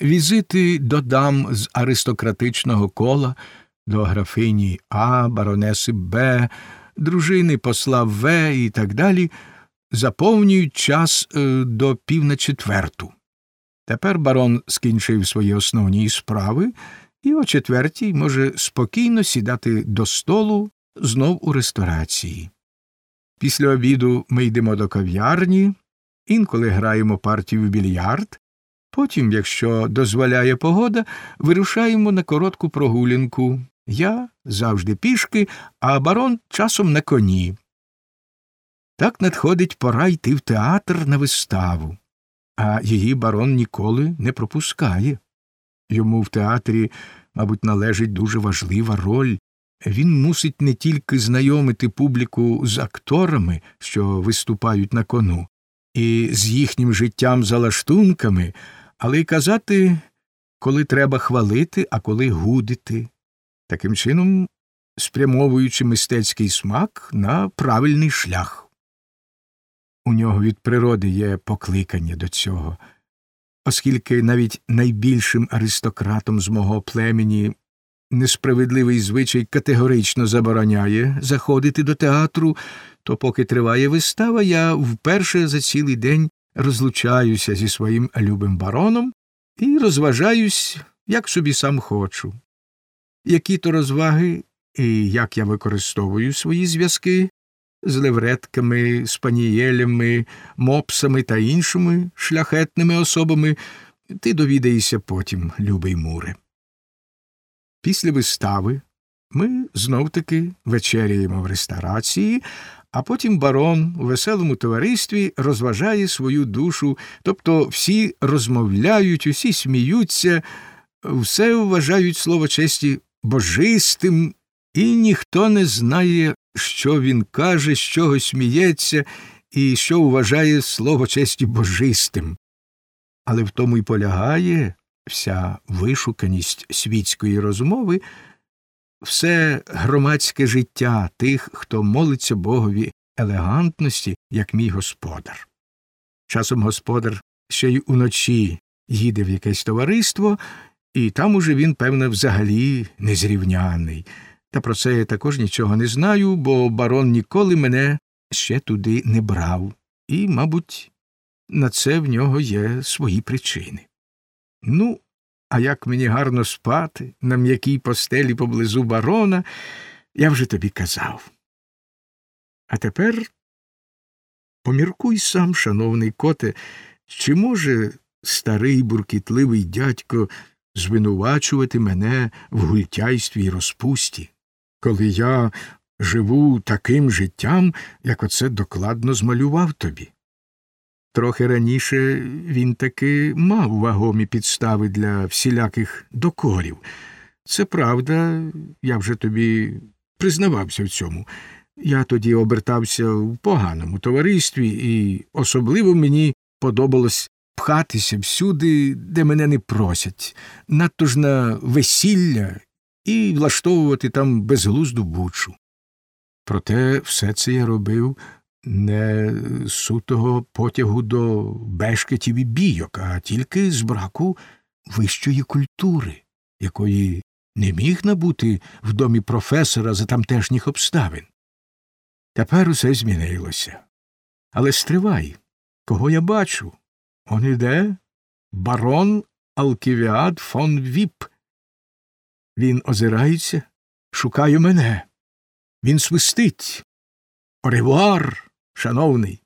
Візити до дам з аристократичного кола, до графині А, баронеси Б, дружини посла В і так далі заповнюють час е, до пів на четверту. Тепер барон скінчив свої основні справи і о четвертій може спокійно сідати до столу знов у ресторації. Після обіду ми йдемо до кав'ярні, інколи граємо партію в більярд, потім, якщо дозволяє погода, вирушаємо на коротку прогулянку. Я завжди пішки, а барон часом на коні. Так надходить пора йти в театр на виставу, а її барон ніколи не пропускає. Йому в театрі, мабуть, належить дуже важлива роль. Він мусить не тільки знайомити публіку з акторами, що виступають на кону, і з їхнім життям за лаштунками, але й казати, коли треба хвалити, а коли гудити, таким чином спрямовуючи мистецький смак на правильний шлях. У нього від природи є покликання до цього, оскільки навіть найбільшим аристократом з мого племені несправедливий звичай категорично забороняє заходити до театру, то поки триває вистава, я вперше за цілий день розлучаюся зі своїм любим бароном і розважаюсь, як собі сам хочу. Які то розваги і як я використовую свої зв'язки з левретками, спанієлями, мопсами та іншими шляхетними особами, ти довідаєшся потім, любий муре. Після вистави ми знов таки вечеряємо в ресторації, а потім барон у веселому товаристві розважає свою душу, тобто всі розмовляють, усі сміються, все вважають слово честі божистим, і ніхто не знає, що він каже, з чого сміється і що вважає слово честі божистим. Але в тому й полягає вся вишуканість світської розмови, все громадське життя тих, хто молиться Богові елегантності, як мій господар. Часом господар ще й уночі їде в якесь товариство, і там уже він, певне, взагалі незрівняний. Та про це я також нічого не знаю, бо барон ніколи мене ще туди не брав, і, мабуть, на це в нього є свої причини. Ну, а як мені гарно спати на м'якій постелі поблизу барона, я вже тобі казав. А тепер поміркуй сам, шановний коте, чи може старий буркітливий дядько звинувачувати мене в гультяйстві й розпусті, коли я живу таким життям, як оце докладно змалював тобі? Трохи раніше він таки мав вагомі підстави для всіляких докорів. Це правда, я вже тобі признавався в цьому. Я тоді обертався в поганому товаристві, і особливо мені подобалось пхатися всюди, де мене не просять, надто ж на весілля і влаштовувати там безглузду бучу. Проте все це я робив не сутого потягу до бешкетів і бійок, а тільки з браку вищої культури, якої не міг набути в домі професора за тамтешніх обставин. Тепер усе змінилося. Але стривай, кого я бачу? Он іде барон Алківіад фон Віп. Він озирається, шукає мене. Він свистить. Оревуар! Шановний,